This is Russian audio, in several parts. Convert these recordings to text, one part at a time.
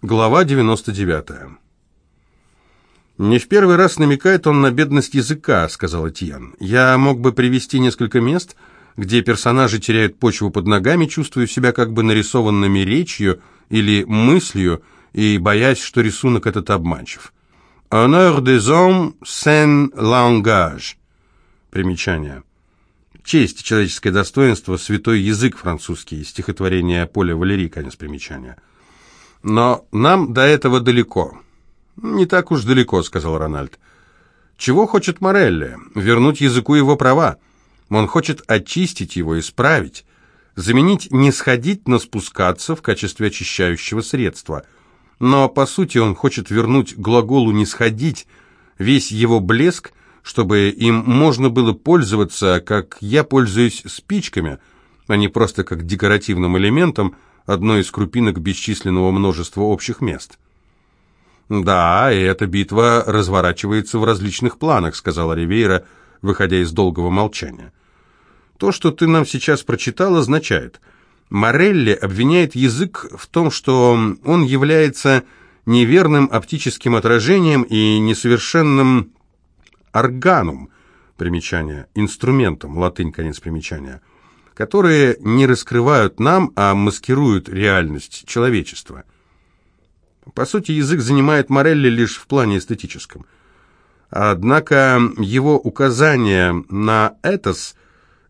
Глава 99. «Не в первый раз намекает он на бедность языка», — сказал Этьен. «Я мог бы привести несколько мест, где персонажи теряют почву под ногами, чувствуя себя как бы нарисованными речью или мыслью, и боясь, что рисунок этот обманчив. «Honneur des hommes sans langage». Примечание. «Честь, человеческое достоинство, святой язык французский», стихотворение Поля Валерии, конец примечания. Но нам до этого далеко. Не так уж далеко, сказал Рональд. Чего хочет Морелли? Вернуть языку его права. Он хочет очистить его, исправить, заменить не сходить, но спускаться в качестве очищающего средства. Но по сути он хочет вернуть глаголу не сходить весь его блеск, чтобы им можно было пользоваться, как я пользуюсь спичками, а не просто как декоративным элементом, одной из крупинок бесчисленного множества общих мест. «Да, и эта битва разворачивается в различных планах», — сказала Ривейра, выходя из долгого молчания. «То, что ты нам сейчас прочитал, означает, Морелли обвиняет язык в том, что он является неверным оптическим отражением и несовершенным органум, примечание, инструментом, латынь, конец примечания, которые не раскрывают нам, а маскируют реальность человечества. По сути, язык занимает Морелли лишь в плане эстетическом. Однако его указание на «этос»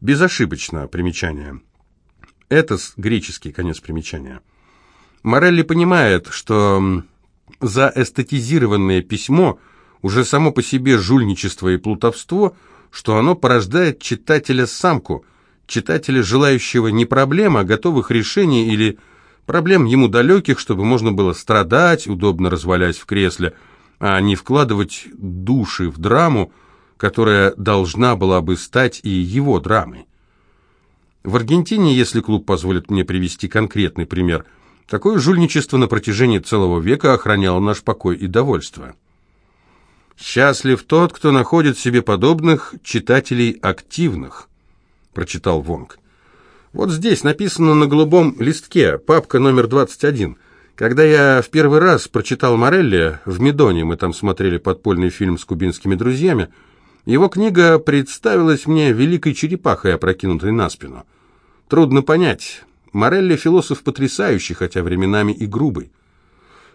безошибочно примечание. «Этос» — греческий конец примечания. Морелли понимает, что за эстетизированное письмо уже само по себе жульничество и плутовство, что оно порождает читателя-самку – читателя, желающего не проблем, а готовых решений или проблем ему далеких, чтобы можно было страдать, удобно развалясь в кресле, а не вкладывать души в драму, которая должна была бы стать и его драмой. В Аргентине, если клуб позволит мне привести конкретный пример, такое жульничество на протяжении целого века охраняло наш покой и довольство. Счастлив тот, кто находит себе подобных читателей активных прочитал Вонг. Вот здесь написано на голубом листке, папка номер 21. Когда я в первый раз прочитал Морелли в Медоне, мы там смотрели подпольный фильм с кубинскими друзьями, его книга представилась мне великой черепахой, опрокинутой на спину. Трудно понять. Морелли философ потрясающий, хотя временами и грубый.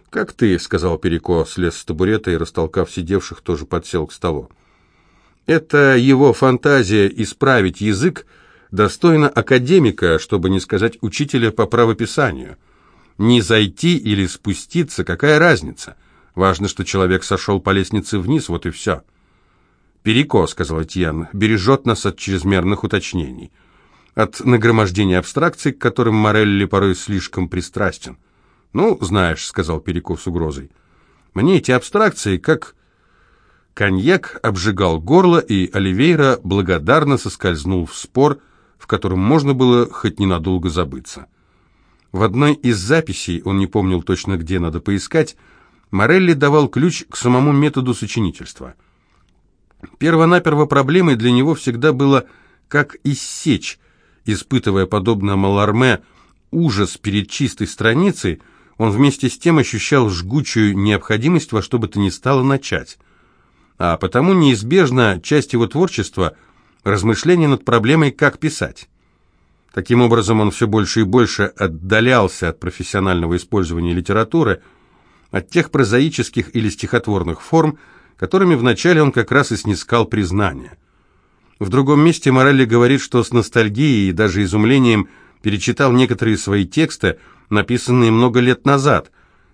«Как ты», — сказал Переко, слез с табурета и, растолкав сидевших, тоже подсел к столу. Это его фантазия исправить язык достойна академика, чтобы не сказать учителя по правописанию. Не зайти или спуститься, какая разница? Важно, что человек сошел по лестнице вниз, вот и все. «Переко», — сказал Этьен, — бережет нас от чрезмерных уточнений, от нагромождения абстракций, к которым Морелли порой слишком пристрастен. «Ну, знаешь», — сказал Переко с угрозой, — «мне эти абстракции как Коньяк обжигал горло, и Оливейра благодарно соскользнул в спор, в котором можно было хоть ненадолго забыться. В одной из записей, он не помнил точно где надо поискать, Морелли давал ключ к самому методу сочинительства. Первонаперво проблемой для него всегда было, как иссечь, испытывая, подобно Маларме, ужас перед чистой страницей, он вместе с тем ощущал жгучую необходимость во что бы то ни стало начать а потому неизбежно часть его творчества – размышление над проблемой «как писать». Таким образом, он все больше и больше отдалялся от профессионального использования литературы, от тех прозаических или стихотворных форм, которыми вначале он как раз и снискал признание. В другом месте Морелли говорит, что с ностальгией и даже изумлением перечитал некоторые свои тексты, написанные много лет назад.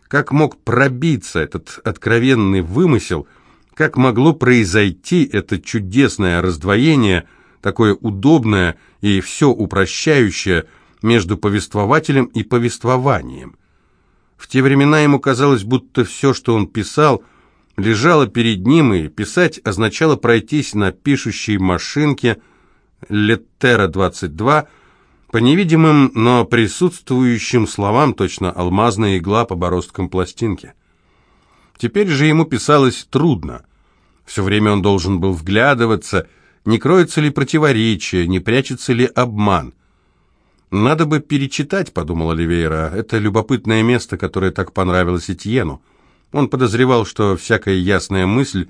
Как мог пробиться этот откровенный вымысел – как могло произойти это чудесное раздвоение, такое удобное и все упрощающее между повествователем и повествованием? В те времена ему казалось, будто все, что он писал, лежало перед ним, и писать означало пройтись на пишущей машинке «Леттера-22» по невидимым, но присутствующим словам точно алмазная игла по бороздкам пластинки. Теперь же ему писалось трудно. Все время он должен был вглядываться, не кроется ли противоречие, не прячется ли обман. «Надо бы перечитать», — подумал Оливейра. «Это любопытное место, которое так понравилось Этьену». Он подозревал, что всякая ясная мысль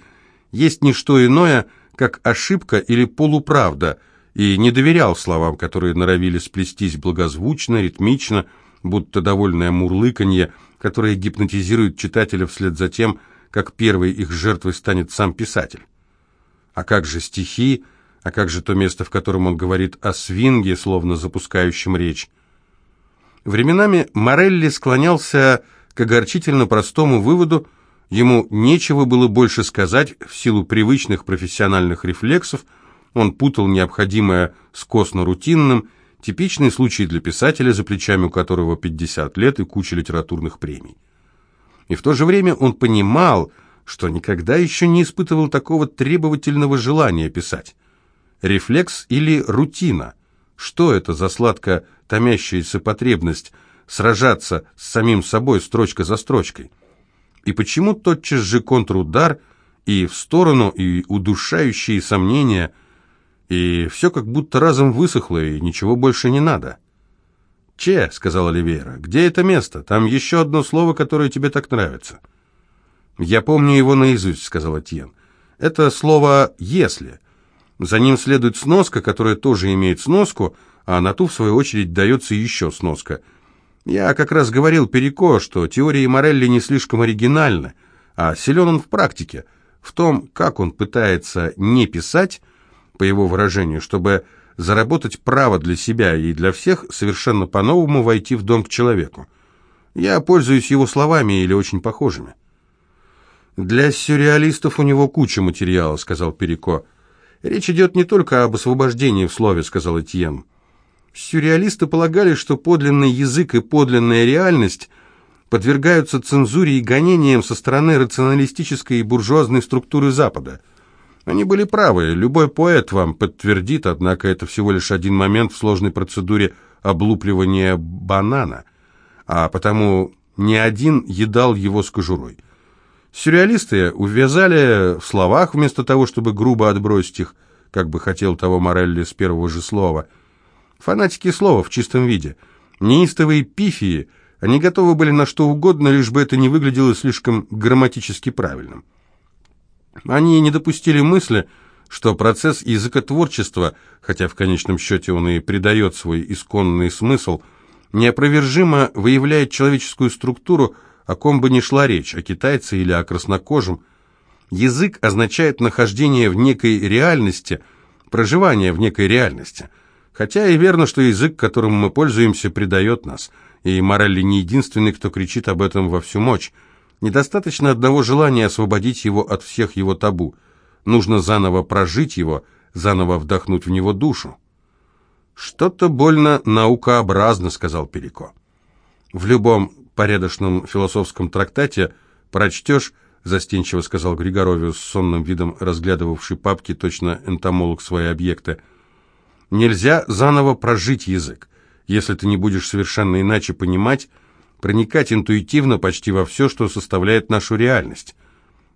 есть не что иное, как ошибка или полуправда, и не доверял словам, которые норовили сплестись благозвучно, ритмично, будто довольное мурлыканье, которое гипнотизирует читателя вслед за тем, как первой их жертвой станет сам писатель. А как же стихи, а как же то место, в котором он говорит о свинге, словно запускающем речь? Временами Морелли склонялся к огорчительно простому выводу, ему нечего было больше сказать в силу привычных профессиональных рефлексов, он путал необходимое с косно-рутинным, типичный случай для писателя, за плечами у которого 50 лет и куча литературных премий. И в то же время он понимал, что никогда еще не испытывал такого требовательного желания писать. Рефлекс или рутина? Что это за сладко томящаяся потребность сражаться с самим собой строчка за строчкой? И почему тотчас же контрудар и в сторону, и удушающие сомнения, и все как будто разом высохло, и ничего больше не надо? «Че», — сказал Оливейра, — «где это место? Там еще одно слово, которое тебе так нравится». «Я помню его наизусть», — сказал Этьен. «Это слово «если». За ним следует сноска, которая тоже имеет сноску, а на ту, в свою очередь, дается еще сноска. Я как раз говорил Перико, что теории Морелли не слишком оригинальны, а силен он в практике, в том, как он пытается не писать, по его выражению, чтобы заработать право для себя и для всех совершенно по-новому войти в дом к человеку. Я пользуюсь его словами или очень похожими. «Для сюрреалистов у него куча материала», — сказал Перико. «Речь идет не только об освобождении в слове», — сказал Этьен. Сюрреалисты полагали, что подлинный язык и подлинная реальность подвергаются цензуре и гонениям со стороны рационалистической и буржуазной структуры Запада. Они были правы, любой поэт вам подтвердит, однако это всего лишь один момент в сложной процедуре облупливания банана, а потому ни один едал его с кожурой. Сюрреалисты увязали в словах вместо того, чтобы грубо отбросить их, как бы хотел того Морелли с первого же слова – Фанатики слова в чистом виде. Неистовые пифии, они готовы были на что угодно, лишь бы это не выглядело слишком грамматически правильным. Они не допустили мысли, что процесс языкотворчества, хотя в конечном счете он и придает свой исконный смысл, неопровержимо выявляет человеческую структуру, о ком бы ни шла речь, о китайце или о краснокожем. Язык означает нахождение в некой реальности, проживание в некой реальности – Хотя и верно, что язык, которым мы пользуемся, предает нас, и Морелли не единственный, кто кричит об этом во всю мощь. Недостаточно одного желания освободить его от всех его табу. Нужно заново прожить его, заново вдохнуть в него душу. «Что-то больно наукообразно», — сказал Перико. «В любом порядочном философском трактате прочтешь, — застенчиво сказал Григоровиус с сонным видом, разглядывавший папки, точно энтомолог свои объекты — Нельзя заново прожить язык, если ты не будешь совершенно иначе понимать, проникать интуитивно почти во все, что составляет нашу реальность.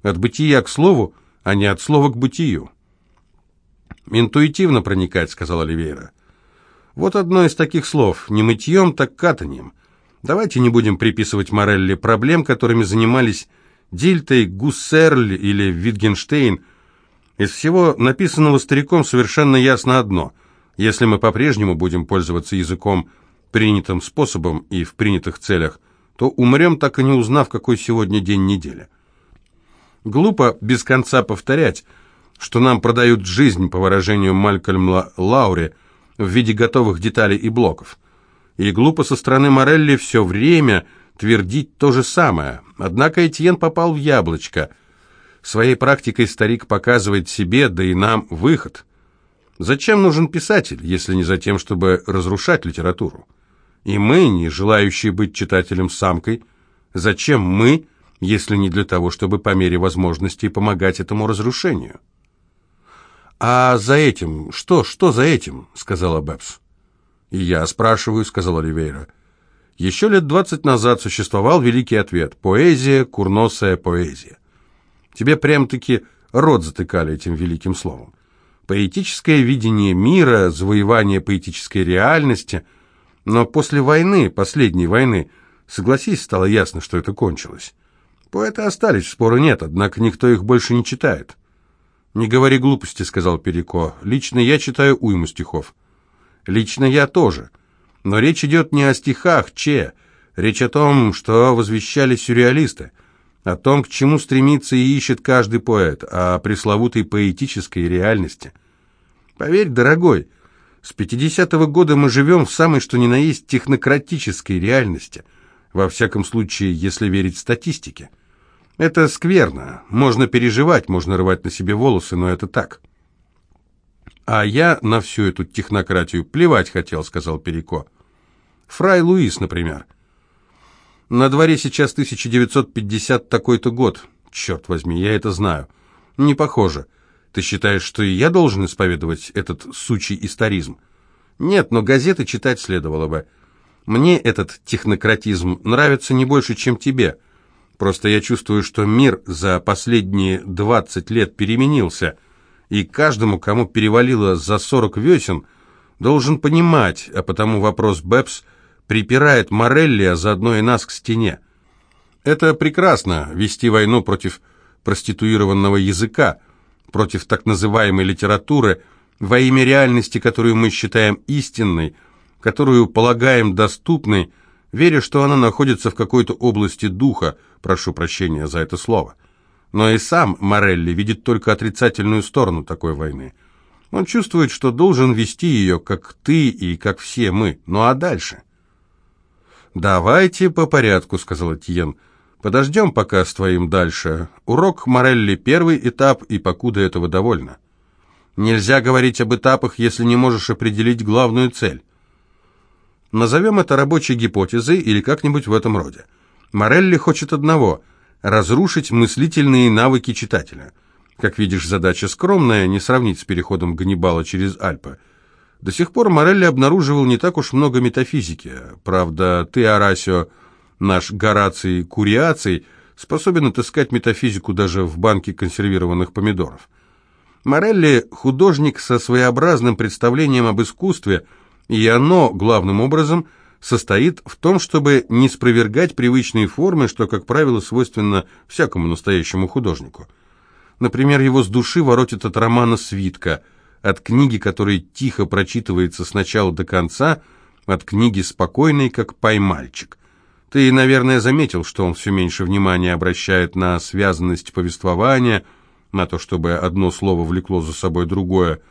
От бытия к слову, а не от слова к бытию. «Интуитивно проникать», — сказал Оливейра. «Вот одно из таких слов, не мытьем, так катанием. Давайте не будем приписывать Морелли проблем, которыми занимались Дильтей, Гуссерль или Витгенштейн. Из всего написанного стариком совершенно ясно одно — если мы по-прежнему будем пользоваться языком принятым способом и в принятых целях, то умрем, так и не узнав, какой сегодня день недели. Глупо без конца повторять, что нам продают жизнь, по выражению Малькольма Лаури, в виде готовых деталей и блоков. И глупо со стороны Морелли все время твердить то же самое. Однако Этьен попал в яблочко. Своей практикой старик показывает себе, да и нам, выход – Зачем нужен писатель, если не за тем, чтобы разрушать литературу? И мы, не желающие быть читателем самкой, зачем мы, если не для того, чтобы по мере возможностей помогать этому разрушению? «А за этим? Что, что за этим?» — сказала Бэбс. «И я спрашиваю», — сказала Ривейра. «Еще лет двадцать назад существовал великий ответ — поэзия, курносая поэзия. Тебе прям-таки рот затыкали этим великим словом. Поэтическое видение мира, завоевание поэтической реальности. Но после войны, последней войны, согласись, стало ясно, что это кончилось. Поэты остались, спора нет, однако никто их больше не читает. «Не говори глупости», — сказал Переко. «Лично я читаю уйму стихов». «Лично я тоже. Но речь идет не о стихах, че. Речь о том, что возвещали сюрреалисты, о том, к чему стремится и ищет каждый поэт, о пресловутой поэтической реальности. Поверь, дорогой, с 50-го года мы живем в самой что ни на есть технократической реальности, во всяком случае, если верить статистике. Это скверно, можно переживать, можно рвать на себе волосы, но это так. А я на всю эту технократию плевать хотел, сказал Переко. Фрай Луис, например. На дворе сейчас 1950 такой-то год. Черт возьми, я это знаю. Не похоже. Ты считаешь, что и я должен исповедовать этот сучий историзм? Нет, но газеты читать следовало бы. Мне этот технократизм нравится не больше, чем тебе. Просто я чувствую, что мир за последние 20 лет переменился, и каждому, кому перевалило за 40 весен, должен понимать, а потому вопрос Бэпс припирает Морелли, а заодно и нас к стене. Это прекрасно, вести войну против проституированного языка, против так называемой литературы во имя реальности, которую мы считаем истинной, которую полагаем доступной, веря, что она находится в какой-то области духа, прошу прощения за это слово. Но и сам Морелли видит только отрицательную сторону такой войны. Он чувствует, что должен вести ее, как ты и как все мы. Ну а дальше? «Давайте по порядку», — сказал Этьен. Подождем пока с твоим дальше. Урок Морелли первый этап, и покуда этого довольно. Нельзя говорить об этапах, если не можешь определить главную цель. Назовем это рабочей гипотезой или как-нибудь в этом роде. Морелли хочет одного – разрушить мыслительные навыки читателя. Как видишь, задача скромная, не сравнить с переходом Ганнибала через Альпы. До сих пор Морелли обнаруживал не так уж много метафизики. Правда, ты, Арасио, Наш Гораций Куриаций способен отыскать метафизику даже в банке консервированных помидоров. Морелли – художник со своеобразным представлением об искусстве, и оно, главным образом, состоит в том, чтобы не спровергать привычные формы, что, как правило, свойственно всякому настоящему художнику. Например, его с души воротит от романа «Свитка», от книги, которая тихо прочитывается с начала до конца, от книги спокойной, как поймальчик. Ты, наверное, заметил, что он все меньше внимания обращает на связанность повествования, на то, чтобы одно слово влекло за собой другое.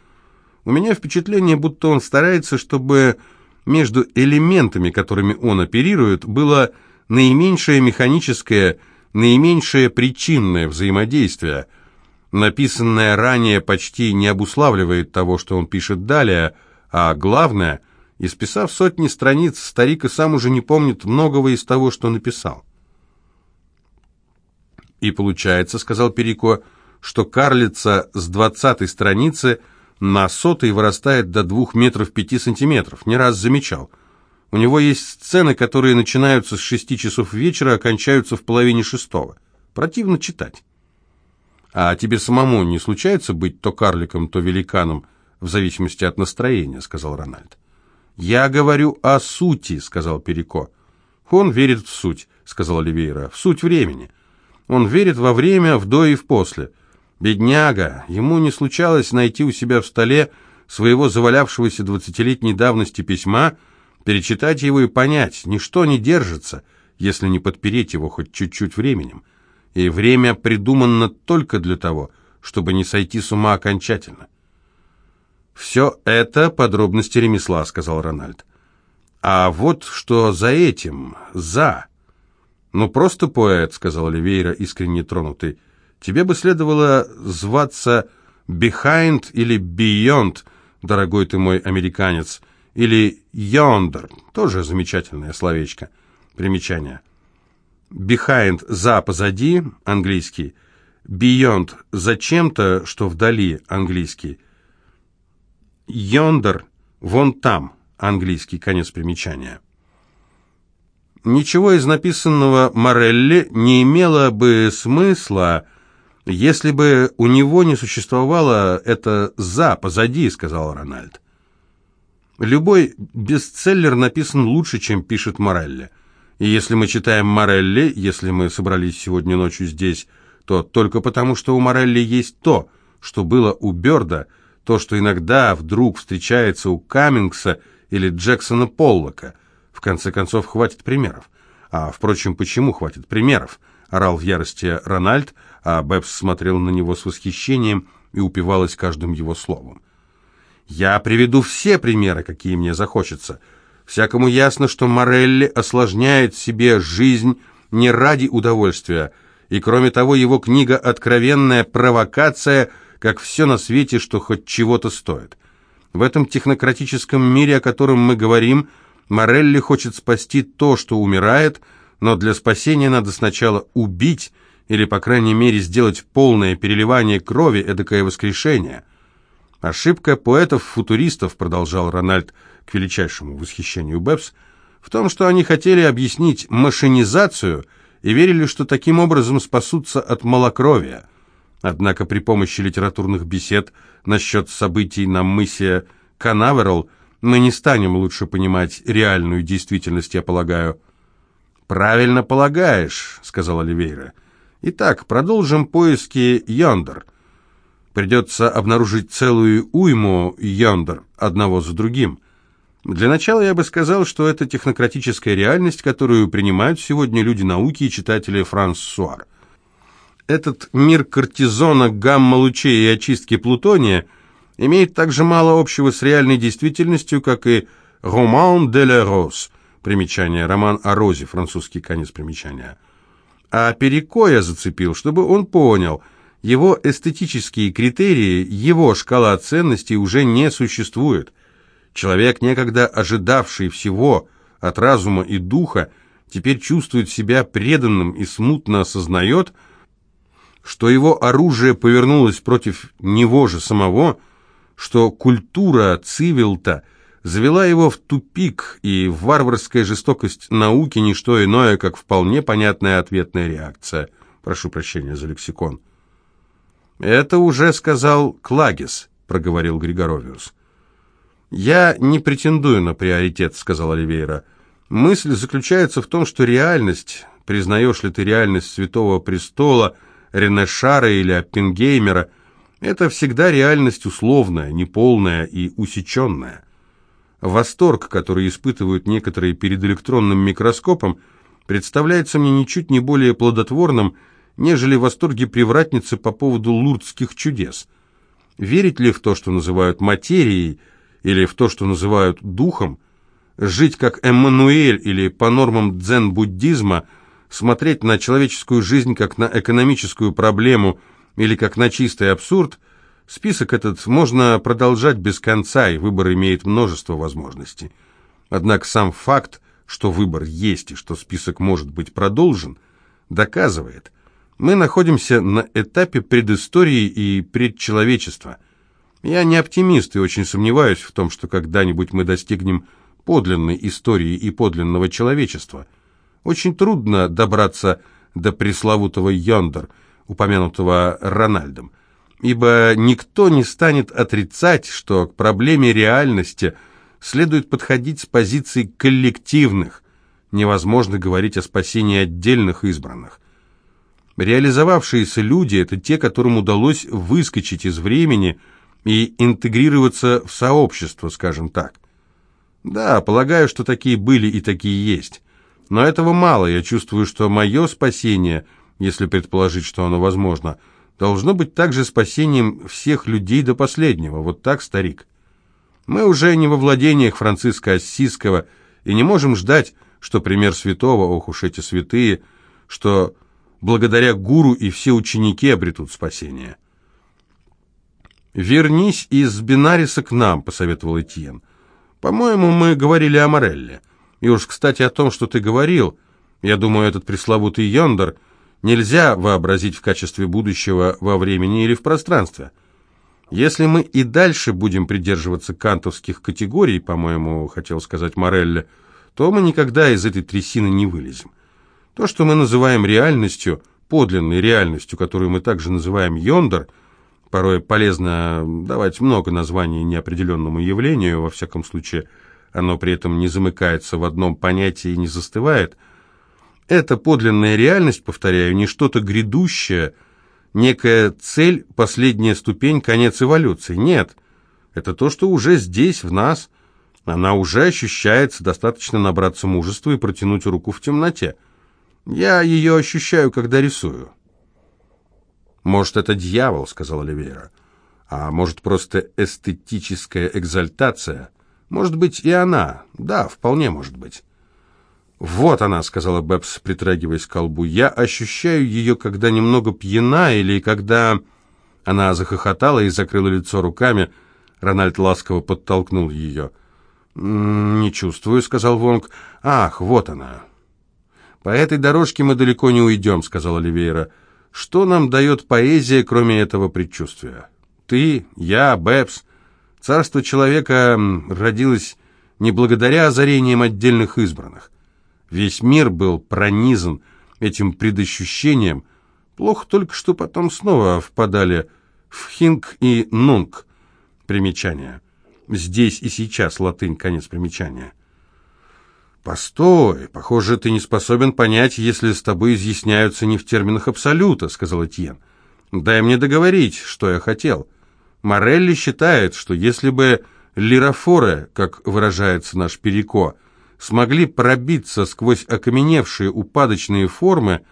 У меня впечатление, будто он старается, чтобы между элементами, которыми он оперирует, было наименьшее механическое, наименьшее причинное взаимодействие. Написанное ранее почти не обуславливает того, что он пишет далее, а главное – Исписав сотни страниц, старик и сам уже не помнит многого из того, что написал. «И получается, — сказал Перико, — что карлица с двадцатой страницы на сотой вырастает до двух метров пяти сантиметров. Не раз замечал. У него есть сцены, которые начинаются с шести часов вечера, а в половине шестого. Противно читать. А тебе самому не случается быть то карликом, то великаном, в зависимости от настроения, — сказал Рональд. «Я говорю о сути», — сказал Переко. «Он верит в суть», — сказал Оливейра, — «в суть времени. Он верит во время, в до и в после. Бедняга, ему не случалось найти у себя в столе своего завалявшегося двадцатилетней давности письма, перечитать его и понять, ничто не держится, если не подпереть его хоть чуть-чуть временем. И время придумано только для того, чтобы не сойти с ума окончательно. «Все это подробности ремесла», — сказал Рональд. «А вот что за этим, за...» «Ну, просто поэт», — сказал Оливейра, искренне тронутый. «Тебе бы следовало зваться Behind или Beyond, дорогой ты мой американец, или Yonder, тоже замечательное словечко. Примечание. Behind — за, позади, английский. Beyond — за чем-то, что вдали, английский. Йондер, вон там, английский конец примечания. Ничего из написанного Морелли не имело бы смысла, если бы у него не существовало это «за» позади, сказал Рональд. Любой бестселлер написан лучше, чем пишет Морелли. И если мы читаем Морелли, если мы собрались сегодня ночью здесь, то только потому, что у Морелли есть то, что было у Бёрда, то, что иногда вдруг встречается у Каммингса или Джексона Поллока. В конце концов, хватит примеров. А, впрочем, почему хватит примеров? Орал в ярости Рональд, а Бэбс смотрел на него с восхищением и упивалась каждым его словом. «Я приведу все примеры, какие мне захочется. Всякому ясно, что Морелли осложняет себе жизнь не ради удовольствия, и кроме того, его книга «Откровенная провокация», как все на свете, что хоть чего-то стоит. В этом технократическом мире, о котором мы говорим, Морелли хочет спасти то, что умирает, но для спасения надо сначала убить, или, по крайней мере, сделать полное переливание крови, эдакое воскрешение. Ошибка поэтов-футуристов, продолжал Рональд к величайшему восхищению Бэбс, в том, что они хотели объяснить машинизацию и верили, что таким образом спасутся от малокровия. Однако при помощи литературных бесед насчет событий на мысе Канаверал мы не станем лучше понимать реальную действительность, я полагаю. «Правильно полагаешь», — сказал Оливейра. «Итак, продолжим поиски Йондер. Придется обнаружить целую уйму Йондер, одного за другим. Для начала я бы сказал, что это технократическая реальность, которую принимают сегодня люди науки и читатели Франсуар. Этот мир кортизона, гамма-лучей и очистки плутония имеет так же мало общего с реальной действительностью, как и «Роман де ла Рose», примечание, роман о розе, французский конец примечания. А Перико я зацепил, чтобы он понял, его эстетические критерии, его шкала ценностей уже не существует. Человек, некогда ожидавший всего от разума и духа, теперь чувствует себя преданным и смутно осознает, что его оружие повернулось против него же самого, что культура цивилта завела его в тупик, и варварская жестокость науки – не что иное, как вполне понятная ответная реакция. Прошу прощения за лексикон. «Это уже сказал Клагис», – проговорил Григоровиус. «Я не претендую на приоритет», – сказал Оливейра. «Мысль заключается в том, что реальность, признаешь ли ты реальность Святого Престола – Ренешара или Оппенгеймера, это всегда реальность условная, неполная и усеченная. Восторг, который испытывают некоторые перед электронным микроскопом, представляется мне ничуть не более плодотворным, нежели восторги привратницы по поводу лурдских чудес. Верить ли в то, что называют материей, или в то, что называют духом, жить как Эммануэль или по нормам дзен-буддизма – смотреть на человеческую жизнь как на экономическую проблему или как на чистый абсурд, список этот можно продолжать без конца, и выбор имеет множество возможностей. Однако сам факт, что выбор есть и что список может быть продолжен, доказывает, мы находимся на этапе предыстории и предчеловечества. Я не оптимист и очень сомневаюсь в том, что когда-нибудь мы достигнем подлинной истории и подлинного человечества – очень трудно добраться до пресловутого Йондер, упомянутого Рональдом, ибо никто не станет отрицать, что к проблеме реальности следует подходить с позиций коллективных, невозможно говорить о спасении отдельных избранных. Реализовавшиеся люди – это те, которым удалось выскочить из времени и интегрироваться в сообщество, скажем так. Да, полагаю, что такие были и такие есть. Но этого мало, я чувствую, что мое спасение, если предположить, что оно возможно, должно быть также спасением всех людей до последнего. Вот так, старик. Мы уже не во владениях Франциска Ассизского и не можем ждать, что пример святого, ох уж эти святые, что благодаря гуру и все ученики обретут спасение. «Вернись из Бинариса к нам», — посоветовал Этьен. «По-моему, мы говорили о Морелле». И уж, кстати, о том, что ты говорил, я думаю, этот пресловутый Йондер нельзя вообразить в качестве будущего во времени или в пространстве. Если мы и дальше будем придерживаться кантовских категорий, по-моему, хотел сказать Морелли, то мы никогда из этой трясины не вылезем. То, что мы называем реальностью, подлинной реальностью, которую мы также называем Йондер, Порой полезно давать много названий неопределенному явлению, во всяком случае, оно при этом не замыкается в одном понятии и не застывает. Это подлинная реальность, повторяю, не что-то грядущее, некая цель, последняя ступень, конец эволюции. Нет, это то, что уже здесь, в нас. Она уже ощущается, достаточно набраться мужества и протянуть руку в темноте. Я ее ощущаю, когда рисую. «Может, это дьявол», — сказал Оливейра. «А может, просто эстетическая экзальтация? Может быть, и она. Да, вполне может быть». «Вот она», — сказала Бэбс, притрагиваясь к колбу. «Я ощущаю ее, когда немного пьяна или когда...» Она захохотала и закрыла лицо руками. Рональд ласково подтолкнул ее. «Не чувствую», — сказал Вонг. «Ах, вот она». «По этой дорожке мы далеко не уйдем», — сказала Оливейра. Что нам дает поэзия, кроме этого предчувствия? Ты, я, Бэбс. Царство человека родилось не благодаря озарениям отдельных избранных. Весь мир был пронизан этим предощущением. Плохо только, что потом снова впадали в хинг и нунг. Примечание. Здесь и сейчас латынь, конец примечания. «Постой, похоже, ты не способен понять, если с тобой изъясняются не в терминах абсолюта», — сказал Этьен. «Дай мне договорить, что я хотел. Морелли считает, что если бы лирофоры, как выражается наш Переко, смогли пробиться сквозь окаменевшие упадочные формы,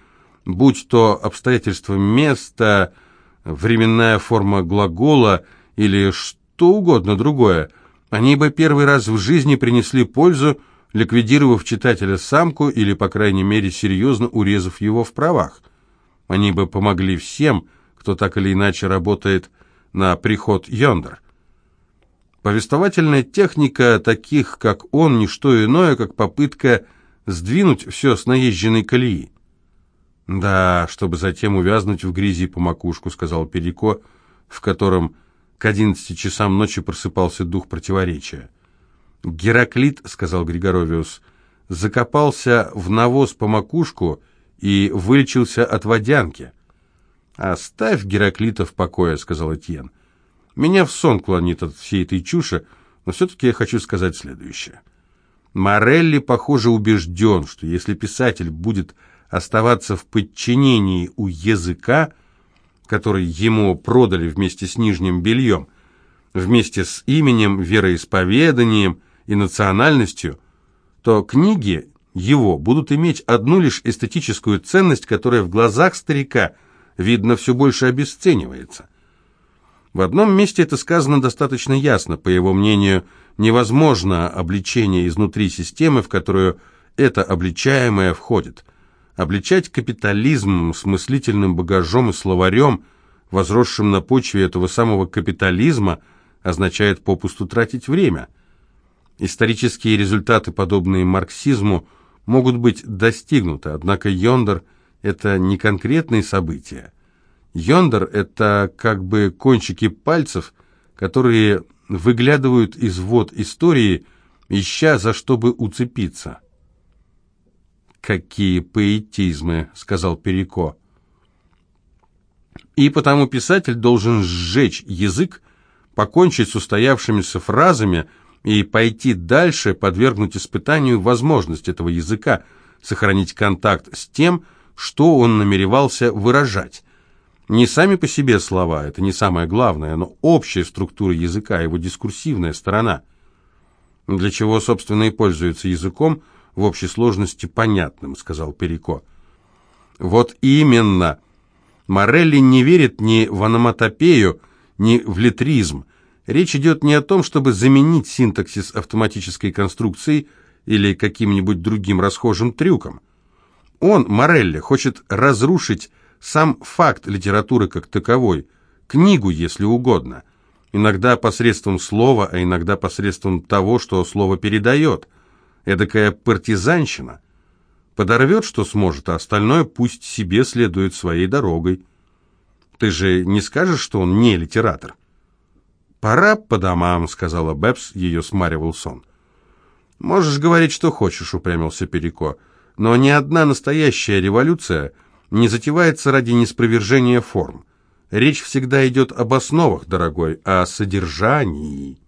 будь то обстоятельства места, временная форма глагола или что угодно другое, они бы первый раз в жизни принесли пользу, ликвидировав читателя самку или, по крайней мере, серьезно урезав его в правах. Они бы помогли всем, кто так или иначе работает на приход Йондер. Повествовательная техника таких, как он, не что иное, как попытка сдвинуть все с наезженной колеи. «Да, чтобы затем увязнуть в грязи по макушку», — сказал Переко, в котором к одиннадцати часам ночи просыпался дух противоречия. «Гераклит», — сказал Григоровиус, — закопался в навоз по макушку и вылечился от водянки. «Оставь Гераклита в покое», — сказал Этьен. «Меня в сон клонит от всей этой чуши, но все-таки я хочу сказать следующее. Морелли, похоже, убежден, что если писатель будет оставаться в подчинении у языка, который ему продали вместе с нижним бельем, вместе с именем, вероисповеданием, и национальностью, то книги его будут иметь одну лишь эстетическую ценность, которая в глазах старика, видно, все больше обесценивается. В одном месте это сказано достаточно ясно. По его мнению, невозможно обличение изнутри системы, в которую это обличаемое входит. Обличать капитализм с мыслительным багажом и словарем, возросшим на почве этого самого капитализма, означает попусту тратить время – Исторические результаты, подобные марксизму, могут быть достигнуты, однако Йондер – это не конкретные события. Йондер – это как бы кончики пальцев, которые выглядывают из вод истории, ища за что бы уцепиться. «Какие поэтизмы!» – сказал Переко. И потому писатель должен сжечь язык, покончить с устоявшимися фразами – и пойти дальше, подвергнуть испытанию возможность этого языка, сохранить контакт с тем, что он намеревался выражать. Не сами по себе слова, это не самое главное, но общая структура языка, его дискурсивная сторона. Для чего, собственно, и пользуется языком, в общей сложности понятным, сказал Перико. Вот именно. Морелли не верит ни в аноматопею, ни в литризм. Речь идет не о том, чтобы заменить синтаксис автоматической конструкцией или каким-нибудь другим расхожим трюком. Он, Морелли, хочет разрушить сам факт литературы как таковой, книгу, если угодно, иногда посредством слова, а иногда посредством того, что слово передает. Эдакая партизанщина. Подорвет, что сможет, а остальное пусть себе следует своей дорогой. Ты же не скажешь, что он не литератор? «Пора по домам», — сказала Бэбс, ее смаривал сон. «Можешь говорить, что хочешь», — упрямился Переко, «но ни одна настоящая революция не затевается ради неспровержения форм. Речь всегда идет об основах, дорогой, а о содержании.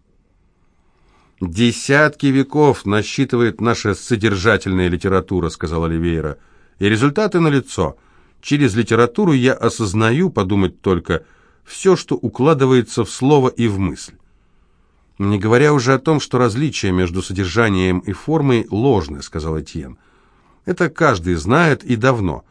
«Десятки веков насчитывает наша содержательная литература», — сказал Оливейра. «И результаты налицо. Через литературу я осознаю, подумать только, все, что укладывается в слово и в мысль. Не говоря уже о том, что различие между содержанием и формой ложны, сказал Этьен. Это каждый знает и давно.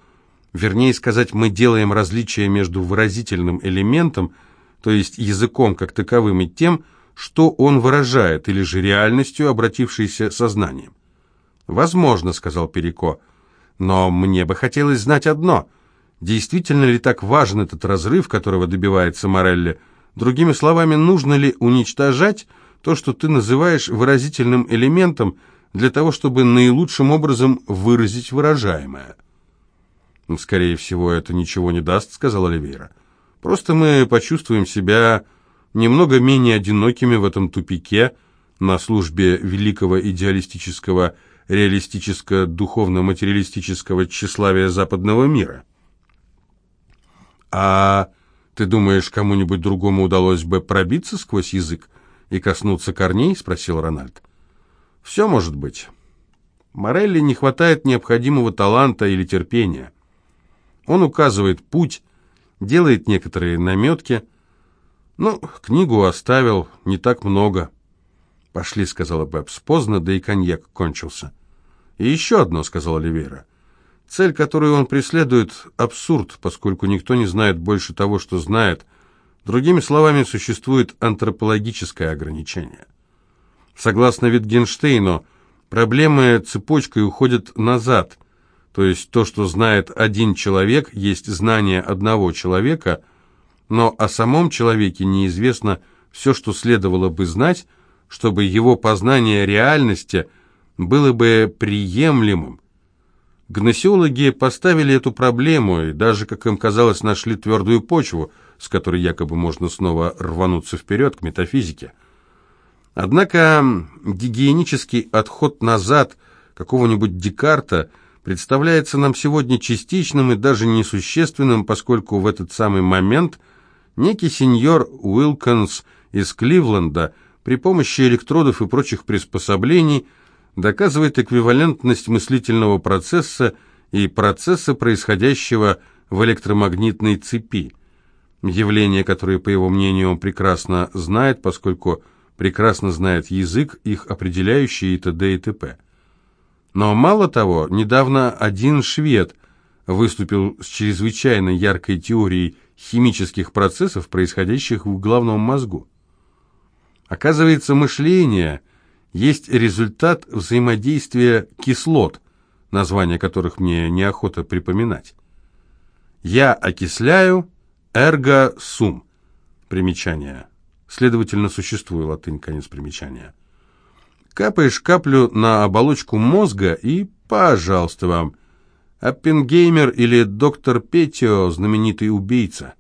Вернее сказать, мы делаем различие между выразительным элементом, то есть языком как таковым, и тем, что он выражает, или же реальностью, обратившейся сознанием. «Возможно», — сказал Перико, — «но мне бы хотелось знать одно. Действительно ли так важен этот разрыв, которого добивается Морелли? Другими словами, нужно ли уничтожать то, что ты называешь выразительным элементом, для того, чтобы наилучшим образом выразить выражаемое. «Ну, «Скорее всего, это ничего не даст», — сказал Оливейра. «Просто мы почувствуем себя немного менее одинокими в этом тупике на службе великого идеалистического, реалистическо-духовно-материалистического тщеславия западного мира». «А ты думаешь, кому-нибудь другому удалось бы пробиться сквозь язык?» и коснуться корней?» — спросил Рональд. «Все может быть. Морелли не хватает необходимого таланта или терпения. Он указывает путь, делает некоторые наметки. Ну, книгу оставил, не так много». «Пошли», — сказала Бэбс, — «поздно, да и коньяк кончился». «И еще одно», — сказала Оливейра. «Цель, которую он преследует, абсурд, поскольку никто не знает больше того, что знает, Другими словами, существует антропологическое ограничение. Согласно Витгенштейну, проблемы цепочкой уходят назад, то есть то, что знает один человек, есть знание одного человека, но о самом человеке неизвестно все, что следовало бы знать, чтобы его познание реальности было бы приемлемым. Гносеологи поставили эту проблему и даже, как им казалось, нашли твердую почву – с которой якобы можно снова рвануться вперед к метафизике. Однако гигиенический отход назад какого-нибудь Декарта представляется нам сегодня частичным и даже несущественным, поскольку в этот самый момент некий сеньор Уилконс из Кливленда при помощи электродов и прочих приспособлений доказывает эквивалентность мыслительного процесса и процесса, происходящего в электромагнитной цепи. Явления, которые, по его мнению, он прекрасно знает, поскольку прекрасно знает язык, их определяющий и т.д. и т.п. Но мало того, недавно один швед выступил с чрезвычайно яркой теорией химических процессов, происходящих в головном мозгу. Оказывается, мышление есть результат взаимодействия кислот, названия которых мне неохота припоминать. Я окисляю, Эрго сум. Примечание. Следовательно, существует латынь, конец примечания. Капаешь каплю на оболочку мозга и, пожалуйста вам, Аппенгеймер или доктор Петио, знаменитый убийца.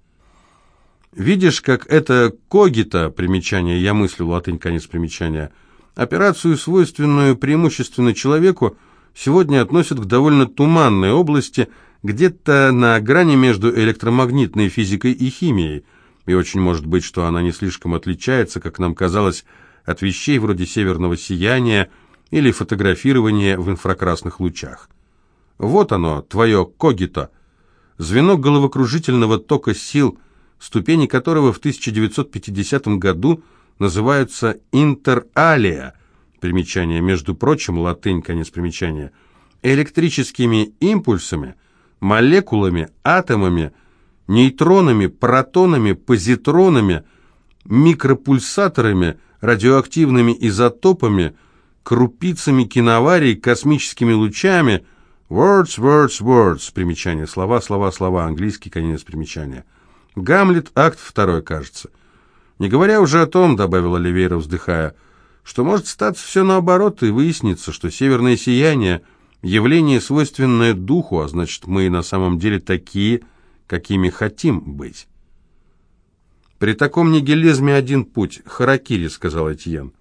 Видишь, как это когита, примечание, я мыслю, латынь, конец примечания, операцию, свойственную преимущественно человеку, сегодня относят к довольно туманной области – где-то на грани между электромагнитной физикой и химией, и очень может быть, что она не слишком отличается, как нам казалось, от вещей вроде северного сияния или фотографирования в инфракрасных лучах. Вот оно, твое когито, звено головокружительного тока сил, ступени которого в 1950 году называются интералия, примечание, между прочим, латынь, конец примечания, электрическими импульсами – молекулами, атомами, нейтронами, протонами, позитронами, микропульсаторами, радиоактивными изотопами, крупицами киноварий, космическими лучами. Words, words, words. Примечание. Слова, слова, слова. Английский конец примечания. Гамлет, акт второй, кажется. Не говоря уже о том, добавил Оливейра, вздыхая, что может статься все наоборот, и выяснится, что северное сияние — Явление, свойственное духу, а значит, мы на самом деле такие, какими хотим быть. «При таком нигилизме один путь — харакири», — сказал Этьен.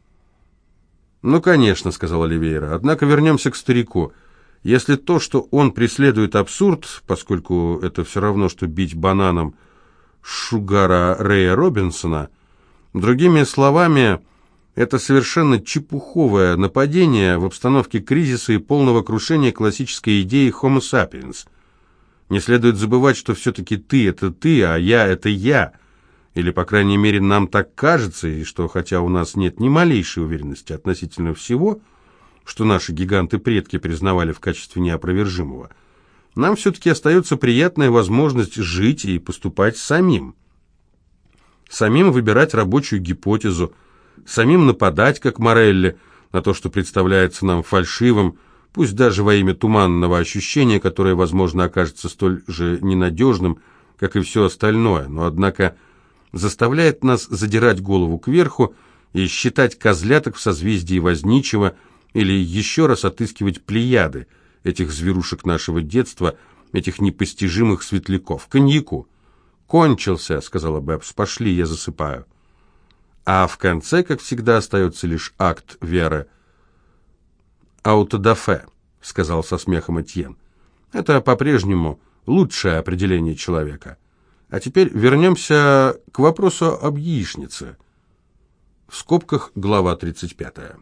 «Ну, конечно», — сказал Оливейра. «Однако вернемся к старику. Если то, что он преследует абсурд, поскольку это все равно, что бить бананом, Шугара Рэя Робинсона. Другими словами, это совершенно чепуховое нападение в обстановке кризиса и полного крушения классической идеи Homo sapiens. Не следует забывать, что все-таки ты – это ты, а я – это я. Или, по крайней мере, нам так кажется, и что, хотя у нас нет ни малейшей уверенности относительно всего, что наши гиганты-предки признавали в качестве неопровержимого, нам все-таки остается приятная возможность жить и поступать самим. Самим выбирать рабочую гипотезу – самим нападать, как Морелли, на то, что представляется нам фальшивым, пусть даже во имя туманного ощущения, которое, возможно, окажется столь же ненадежным, как и все остальное, но, однако, заставляет нас задирать голову кверху и считать козляток в созвездии Возничего или еще раз отыскивать плеяды этих зверушек нашего детства, этих непостижимых светляков. Коньяку. «Кончился», — сказала Бэбс, — «пошли, я засыпаю» а в конце, как всегда, остается лишь акт веры. «Аутодафе», — сказал со смехом Этьен. «Это по-прежнему лучшее определение человека. А теперь вернемся к вопросу об яичнице». В скобках глава 35.